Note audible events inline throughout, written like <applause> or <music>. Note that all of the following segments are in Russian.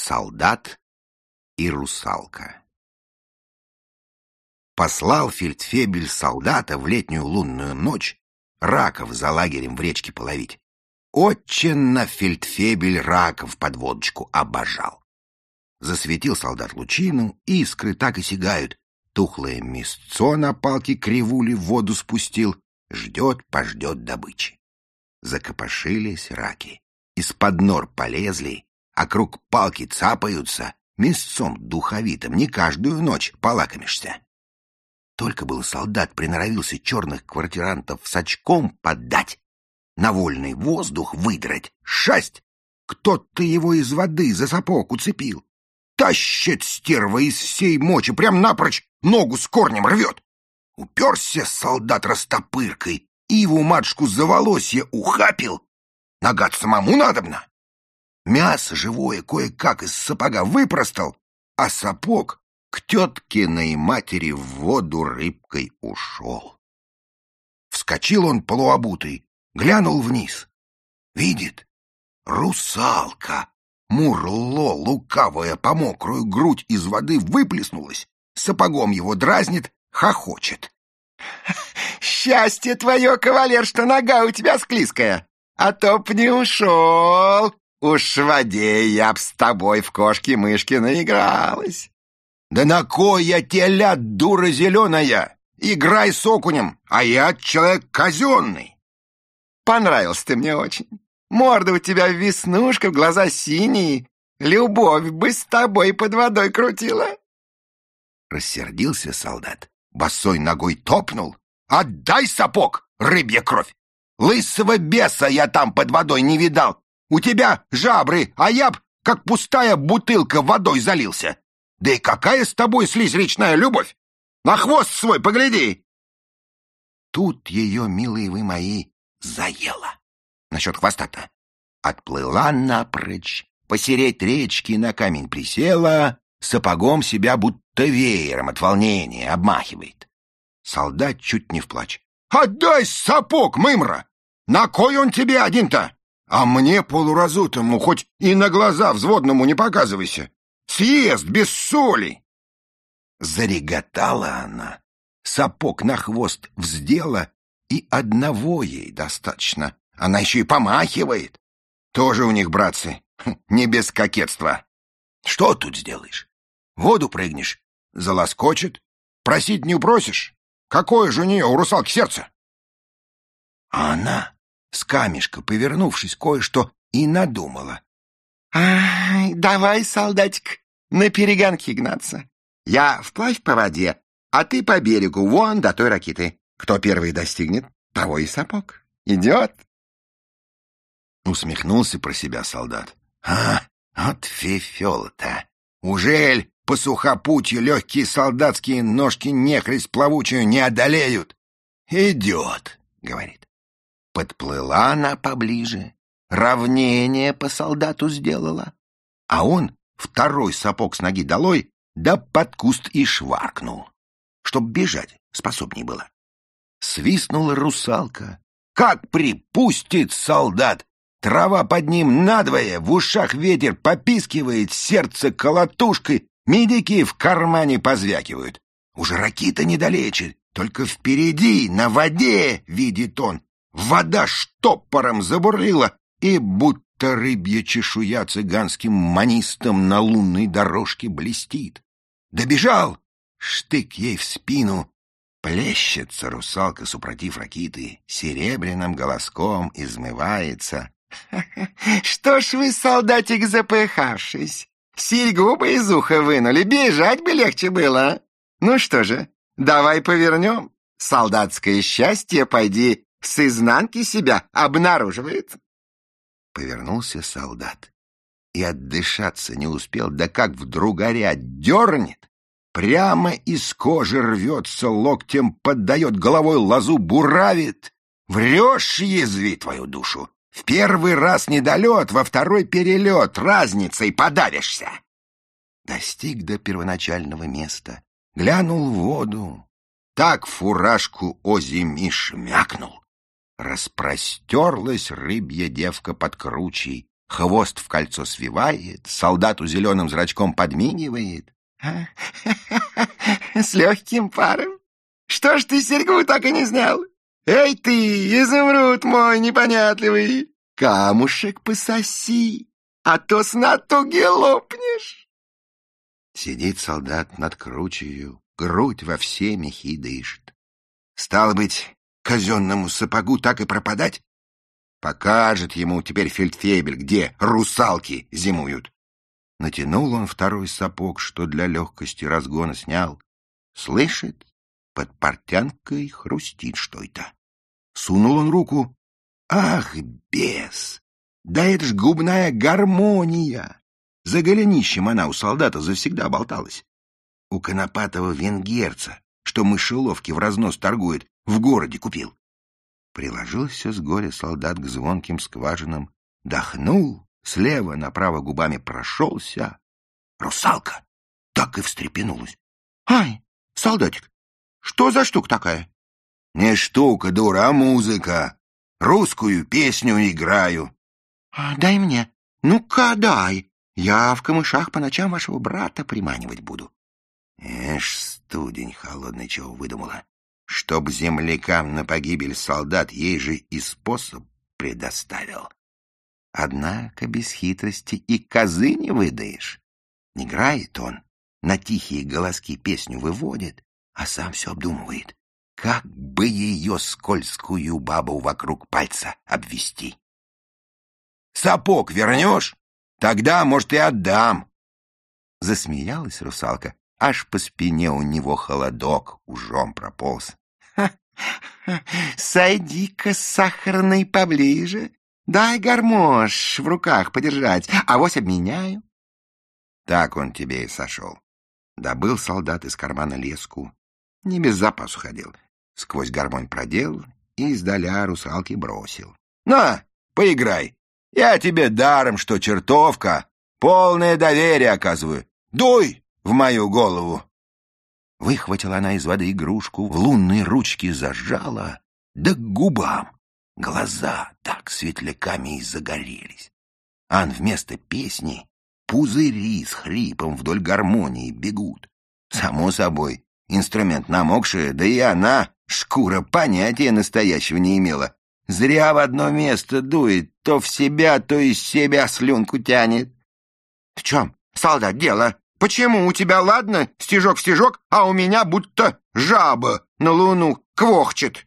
Солдат и русалка. Послал фельдфебель солдата в летнюю лунную ночь раков за лагерем в речке половить. На фельдфебель раков под водочку обожал. Засветил солдат лучину, искры так и сигают. Тухлое мясцо на палке кривули в воду спустил, ждет, пождет добычи. Закопошились раки, из-под нор полезли, а круг палки цапаются, мясцом духовитым не каждую ночь полакомишься. Только был солдат приноровился черных квартирантов с очком поддать, на вольный воздух выдрать, шасть! Кто-то его из воды за сапог уцепил. Тащит стерва из всей мочи, прям напрочь ногу с корнем рвет. Уперся солдат растопыркой, иву матушку за волосье ухапил. Нога самому надобно. Мясо живое кое-как из сапога выпростал, а сапог к теткиной матери в воду рыбкой ушел. Вскочил он полуобутый, глянул вниз. Видит, русалка, мурло лукавая по мокрую грудь из воды выплеснулась, сапогом его дразнит, хохочет. «Счастье твое, кавалер, что нога у тебя склизкая, а то б не ушел, Уж в воде я б с тобой в кошки-мышки наигралась. Да на кой я тебе ляд, дура зеленая? Играй с окунем, а я человек казенный. Понравился ты мне очень. Морда у тебя веснушка, глаза синие. Любовь бы с тобой под водой крутила. Рассердился солдат, босой ногой топнул. Отдай сапог, рыбья кровь! Лысого беса я там под водой не видал, у тебя жабры, а я б, как пустая бутылка, водой залился. Да и какая с тобой слизь речная любовь? На хвост свой погляди!» Тут ее, милые вы мои, заела. Насчет хвоста-то. Отплыла напрочь, посереть речки на камень присела, сапогом себя будто веером от волнения обмахивает. Солдат чуть не вплачь. «Отдай сапог, мымра! На кой он тебе один-то?» А мне, полуразутому, хоть и на глаза взводному не показывайся. Съест без соли. Зареготала она, сапог на хвост вздела, и одного ей достаточно. Она еще и помахивает. Тоже у них, братцы, не без кокетства. Что тут сделаешь? воду прыгнешь, залоскочет. Просить не упросишь. Какое же у нее, у русалки, сердце? А она с камешка, повернувшись кое-что, и надумала. «Ай, давай, солдатик, на перегонки гнаться. Я вплавь по воде, а ты по берегу, вон до той ракиты. Кто первый достигнет, того и сапог. Идет?» Усмехнулся про себя солдат. «А, от фифел-то! Ужель по сухопутью легкие солдатские ножки нехресть плавучую не одолеют?» «Идет», — говорит. Подплыла она поближе, равнение по солдату сделала, а он второй сапог с ноги долой, да под куст и шваркнул, чтоб бежать способней было. Свистнула русалка. Как припустит солдат! Трава под ним надвое, в ушах ветер попискивает, сердце колотушкой, медики в кармане позвякивают. Уже ракита недалече, только впереди, на воде, видит он, Вода штопором забурлила, и будто рыбья чешуя цыганским манистом на лунной дорожке блестит. Добежал, штык ей в спину, плещется русалка, супротив ракиты, серебряным голоском измывается. — Что ж вы, солдатик, запыхавшись, серьгу бы из уха вынули, бежать бы легче было. Ну что же, давай повернем. Солдатское счастье, пойди, с изнанки себя обнаруживает. Повернулся солдат и отдышаться не успел, да как вдруг горя дернет, прямо из кожи рвется, локтем поддает, головой лазу буравит. Врешь, язви твою душу. В первый раз недолет, во второй перелет, разницей подавишься. Достиг до первоначального места, глянул в воду, так фуражку озими шмякнул. Распростерлась рыбья девка под кручей, хвост в кольцо свивает, солдату зеленым зрачком подмигивает. <laughs> С легким паром. Что ж ты серьгу так и не снял? Эй ты, изумруд мой непонятливый, камушек пососи, а то с натуги лопнешь. Сидит солдат над кручею, грудь во все мехи дышит. Стало быть, казенному сапогу так и пропадать? Покажет ему теперь фельдфебель, где русалки зимуют. Натянул он второй сапог, что для легкости разгона снял. Слышит, под портянкой хрустит что-то. Сунул он руку. Ах, бес! Да это ж губная гармония! За голенищем она у солдата завсегда болталась. У конопатого венгерца, что мышеловки в разнос торгует, в городе купил. Приложился с горя солдат к звонким скважинам, дохнул, слева направо губами прошелся. Русалка так и встрепенулась. — Ай, солдатик, что за штука такая? — Не штука, дура, а музыка. Русскую песню играю. А, — Дай мне. Ну-ка, дай. Я в камышах по ночам вашего брата приманивать буду. Эш, студень холодный чего выдумала. Чтоб землякам на погибель солдат ей же и способ предоставил. Однако без хитрости и козы не выдаешь. Играет он, на тихие голоски песню выводит, а сам все обдумывает, как бы ее скользкую бабу вокруг пальца обвести. «Сапог вернешь? Тогда, может, и отдам!» Засмеялась русалка, аж по спине у него холодок ужом прополз. «Сойди-ка сахарный поближе, дай гармош в руках подержать, а вось обменяю». Так он тебе и сошел. Добыл солдат из кармана леску, не без запасу ходил, сквозь гармонь продел и издаля русалки бросил. «На, поиграй! Я тебе даром, что чертовка, полное доверие оказываю. Дуй в мою голову!» Выхватила она из воды игрушку, в лунные ручки зажала, да к губам. Глаза так светляками и загорелись. Ан вместо песни пузыри с хрипом вдоль гармонии бегут. Само собой, инструмент намокший, да и она, шкура, понятия настоящего не имела. Зря в одно место дует, то в себя, то из себя слюнку тянет. — В чем, солдат, дело? Почему у тебя, ладно, стежок в стежок, а у меня будто жаба на луну квохчет?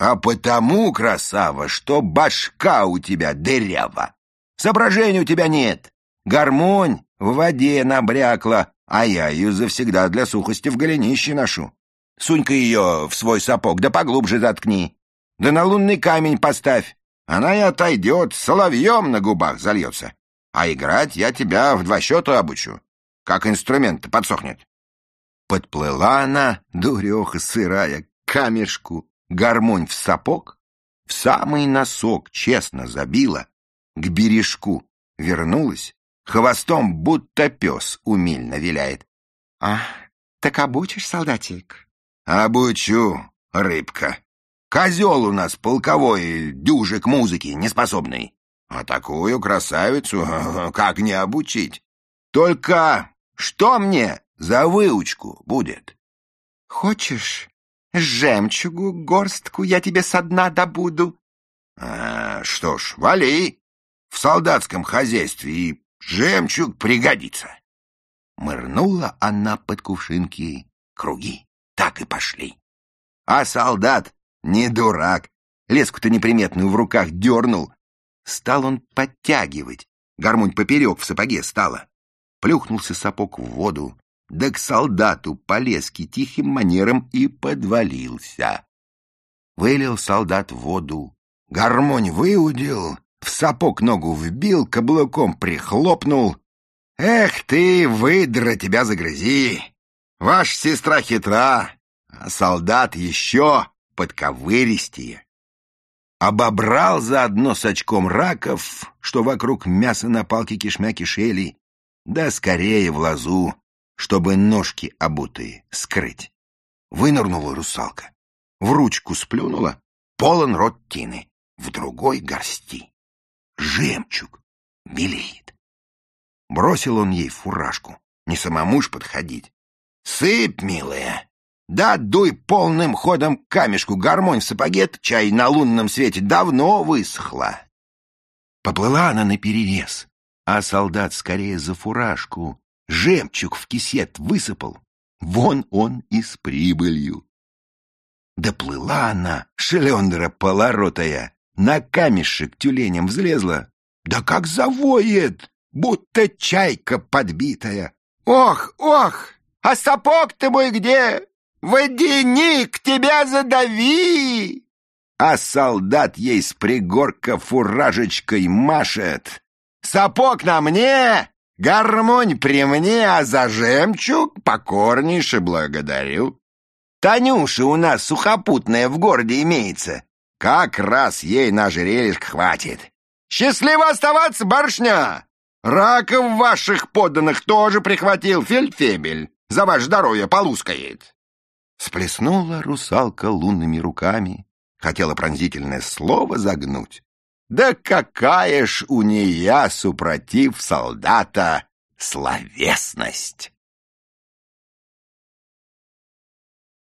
А потому, красава, что башка у тебя дырява. Соображений у тебя нет. Гармонь в воде набрякла, а я ее завсегда для сухости в голенище ношу. Сунь-ка ее в свой сапог, да поглубже заткни. Да на лунный камень поставь. Она и отойдет, соловьем на губах зальется. А играть я тебя в два счета обучу как инструмент подсохнет. Подплыла она, дуреха сырая, камешку, гармонь в сапог, в самый носок честно забила, к бережку вернулась, хвостом будто пес умильно виляет. — А, так обучишь, солдатик? — Обучу, рыбка. Козел у нас полковой, дюжик музыки неспособный. А такую красавицу <laughs> как не обучить? Только что мне за выучку будет? Хочешь, жемчугу горстку я тебе со дна добуду? А, что ж, вали. В солдатском хозяйстве и жемчуг пригодится. Мырнула она под кувшинки. Круги так и пошли. А солдат не дурак. Леску-то неприметную в руках дернул. Стал он подтягивать. Гармонь поперек в сапоге стала плюхнулся сапог в воду, да к солдату полезки тихим манером и подвалился. Вылил солдат воду, гармонь выудил, в сапог ногу вбил, каблуком прихлопнул. «Эх ты, выдра, тебя загрызи! Ваша сестра хитра, а солдат еще подковыристее!» Обобрал заодно с очком раков, что вокруг мяса на палке кишмя кишели, да скорее в лазу, чтобы ножки обутые скрыть. Вынырнула русалка, в ручку сплюнула, полон рот тины, в другой горсти. Жемчуг, белеет. Бросил он ей фуражку, не самому ж подходить. «Сыпь, милая, да дуй полным ходом камешку, гармонь в сапоге, чай на лунном свете давно высохла». Поплыла она наперерез, а солдат скорее за фуражку. Жемчуг в кисет высыпал, вон он и с прибылью. Доплыла она, шлендра полоротая, на камешек тюленем взлезла. Да как завоет, будто чайка подбитая. «Ох, ох, а сапог ты мой где? Водяник, тебя задави!» А солдат ей с пригорка фуражечкой машет. «Сапог на мне, гармонь при мне, а за жемчуг покорнейше благодарю. Танюша у нас сухопутная в городе имеется. Как раз ей на жерельишко хватит. Счастливо оставаться, барышня! Раков ваших подданных тоже прихватил фельдфебель. За ваше здоровье полускает. Сплеснула русалка лунными руками, хотела пронзительное слово загнуть. Да какая ж у нея, супротив солдата, словесность!